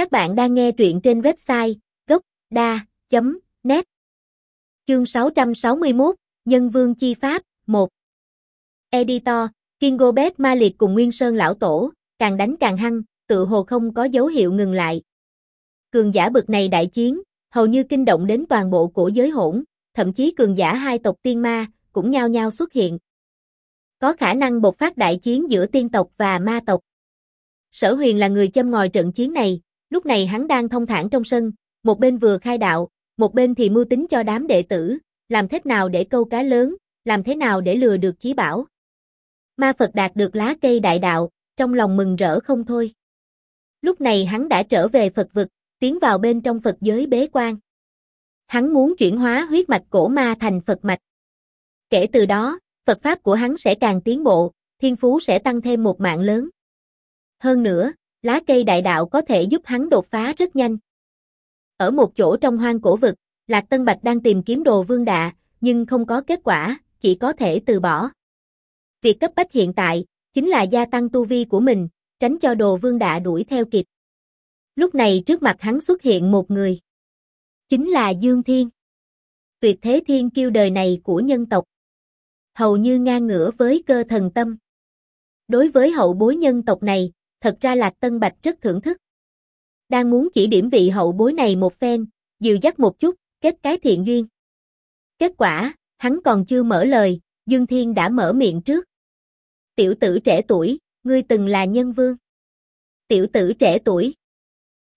Các bạn đang nghe truyện trên website gốc.da.net Chương 661, Nhân Vương Chi Pháp, 1 Editor, Kingobet Ma Liệt cùng Nguyên Sơn Lão Tổ, càng đánh càng hăng, tự hồ không có dấu hiệu ngừng lại. Cường giả bực này đại chiến, hầu như kinh động đến toàn bộ cổ giới hỗn, thậm chí cường giả hai tộc tiên ma, cũng nhao nhao xuất hiện. Có khả năng bộc phát đại chiến giữa tiên tộc và ma tộc. Sở huyền là người châm ngòi trận chiến này, lúc này hắn đang thông thản trong sân, một bên vừa khai đạo, một bên thì mưu tính cho đám đệ tử, làm thế nào để câu cá lớn, làm thế nào để lừa được chí bảo. Ma Phật đạt được lá cây đại đạo, trong lòng mừng rỡ không thôi. Lúc này hắn đã trở về Phật vực, tiến vào bên trong Phật giới bế quan. Hắn muốn chuyển hóa huyết mạch cổ ma thành Phật mạch. Kể từ đó, Phật Pháp của hắn sẽ càng tiến bộ, thiên phú sẽ tăng thêm một mạng lớn. Hơn nữa, lá cây đại đạo có thể giúp hắn đột phá rất nhanh. Ở một chỗ trong hoang cổ vực, Lạc Tân Bạch đang tìm kiếm đồ vương đạ, nhưng không có kết quả, chỉ có thể từ bỏ. Việc cấp bách hiện tại, chính là gia tăng tu vi của mình, tránh cho đồ vương đạ đuổi theo kịp. Lúc này trước mặt hắn xuất hiện một người. Chính là Dương Thiên. Tuyệt thế thiên kiêu đời này của nhân tộc. Hầu như ngang ngửa với cơ thần tâm. Đối với hậu bối nhân tộc này, thật ra Lạc Tân Bạch rất thưởng thức. Đang muốn chỉ điểm vị hậu bối này một phen, dìu dắt một chút, kết cái thiện duyên. Kết quả, hắn còn chưa mở lời, Dương Thiên đã mở miệng trước. Tiểu tử trẻ tuổi, ngươi từng là nhân vương. Tiểu tử trẻ tuổi.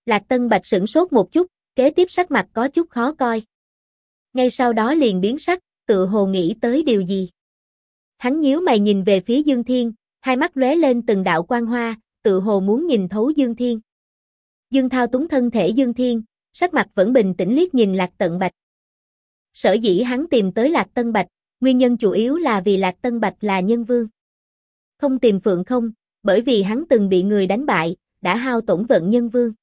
Lạc Tân Bạch sửng sốt một chút, kế tiếp sắc mặt có chút khó coi. Ngay sau đó liền biến sắc, tự hồ nghĩ tới điều gì. Hắn nhíu mày nhìn về phía Dương Thiên, hai mắt lóe lên từng đạo quang hoa, tự hồ muốn nhìn thấu Dương Thiên. Dương Thao túng thân thể Dương Thiên, sắc mặt vẫn bình tĩnh liếc nhìn Lạc Tận Bạch. Sở dĩ hắn tìm tới Lạc Tân Bạch, nguyên nhân chủ yếu là vì Lạc Tân Bạch là nhân vương. Không tìm Phượng không, bởi vì hắn từng bị người đánh bại, đã hao tổn vận nhân vương.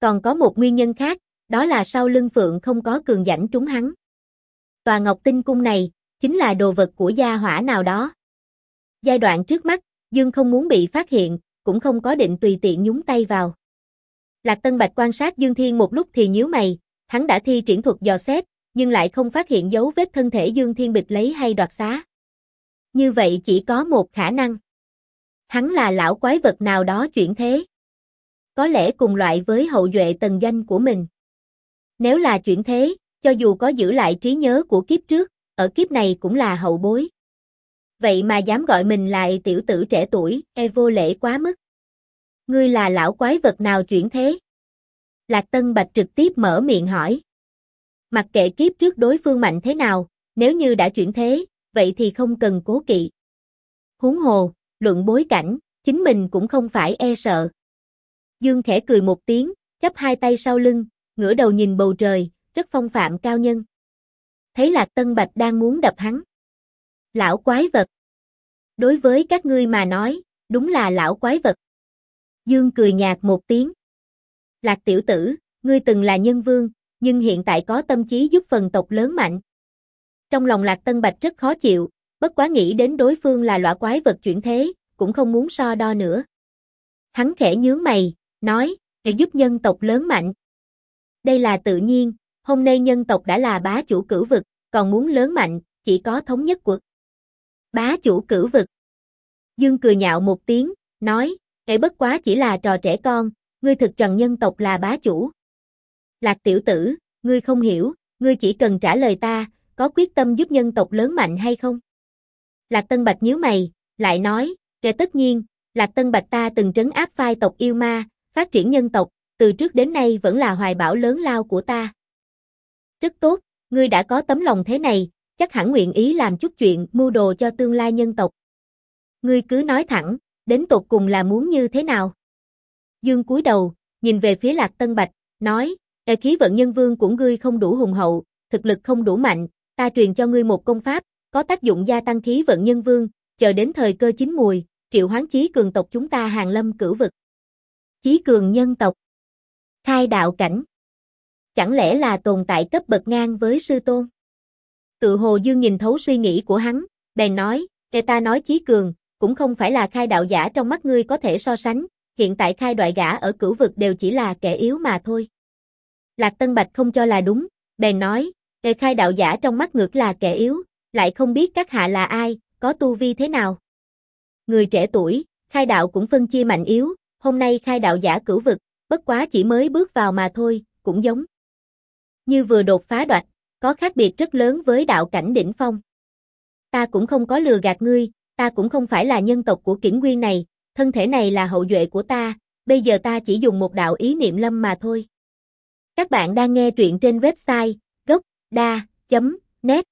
Còn có một nguyên nhân khác, đó là sau lưng Phượng không có cường dãnh trúng hắn. Tòa Ngọc Tinh Cung này, chính là đồ vật của gia hỏa nào đó. Giai đoạn trước mắt, Dương không muốn bị phát hiện, cũng không có định tùy tiện nhúng tay vào. Lạc Tân Bạch quan sát Dương Thiên một lúc thì nhíu mày, hắn đã thi triển thuật dò xét, nhưng lại không phát hiện dấu vết thân thể Dương Thiên bịch lấy hay đoạt xá. Như vậy chỉ có một khả năng. Hắn là lão quái vật nào đó chuyển thế. Có lẽ cùng loại với hậu duệ tần danh của mình. Nếu là chuyển thế, cho dù có giữ lại trí nhớ của kiếp trước, ở kiếp này cũng là hậu bối. Vậy mà dám gọi mình là tiểu tử trẻ tuổi, e vô lễ quá mức. Ngươi là lão quái vật nào chuyển thế? Lạc Tân Bạch trực tiếp mở miệng hỏi. Mặc kệ kiếp trước đối phương mạnh thế nào, nếu như đã chuyển thế, vậy thì không cần cố kỵ. Huống hồ, luận bối cảnh, chính mình cũng không phải e sợ. Dương khẽ cười một tiếng, chấp hai tay sau lưng, ngửa đầu nhìn bầu trời, rất phong phạm cao nhân. Thấy Lạc Tân Bạch đang muốn đập hắn. Lão quái vật. Đối với các ngươi mà nói, đúng là lão quái vật. Dương cười nhạt một tiếng. Lạc tiểu tử, ngươi từng là nhân vương, nhưng hiện tại có tâm trí giúp phần tộc lớn mạnh. Trong lòng Lạc Tân Bạch rất khó chịu, bất quá nghĩ đến đối phương là loại quái vật chuyển thế, cũng không muốn so đo nữa. Hắn khẽ nhướng mày, nói, để giúp nhân tộc lớn mạnh. Đây là tự nhiên, hôm nay nhân tộc đã là bá chủ cửu vực, còn muốn lớn mạnh, chỉ có thống nhất quật. Bá chủ cử vực. Dương cười nhạo một tiếng, nói, Ê bất quá chỉ là trò trẻ con, ngươi thực trần nhân tộc là bá chủ. Lạc tiểu tử, ngươi không hiểu, ngươi chỉ cần trả lời ta, có quyết tâm giúp nhân tộc lớn mạnh hay không? Lạc Tân Bạch nhíu mày, lại nói, kể tất nhiên, Lạc Tân Bạch ta từng trấn áp phai tộc yêu ma, phát triển nhân tộc, từ trước đến nay vẫn là hoài bão lớn lao của ta. Rất tốt, ngươi đã có tấm lòng thế này, chắc hẳn nguyện ý làm chút chuyện mưu đồ cho tương lai nhân tộc. Ngươi cứ nói thẳng, đến tột cùng là muốn như thế nào? Dương cúi đầu, nhìn về phía Lạc Tân Bạch, nói, e khí vận nhân vương của ngươi không đủ hùng hậu, thực lực không đủ mạnh, ta truyền cho ngươi một công pháp, có tác dụng gia tăng khí vận nhân vương, chờ đến thời cơ chín mùi, triệu hoán chí cường tộc chúng ta hàng lâm cửu vực. Chí cường nhân tộc. Khai đạo cảnh. Chẳng lẽ là tồn tại cấp bậc ngang với sư tôn? Tự hồ dương nhìn thấu suy nghĩ của hắn, bèn nói, kẻ ta nói chí cường, cũng không phải là khai đạo giả trong mắt ngươi có thể so sánh, hiện tại khai đoại gã ở cửu vực đều chỉ là kẻ yếu mà thôi. Lạc Tân Bạch không cho là đúng, bèn nói, kẻ khai đạo giả trong mắt ngược là kẻ yếu, lại không biết các hạ là ai, có tu vi thế nào. Người trẻ tuổi, khai đạo cũng phân chia mạnh yếu, hôm nay khai đạo giả cửu vực, bất quá chỉ mới bước vào mà thôi, cũng giống. Như vừa đột phá đoạt, có khác biệt rất lớn với đạo cảnh đỉnh phong. Ta cũng không có lừa gạt ngươi, ta cũng không phải là nhân tộc của Kiển nguyên này, thân thể này là hậu duệ của ta, bây giờ ta chỉ dùng một đạo ý niệm lâm mà thôi. Các bạn đang nghe truyện trên website gocda.net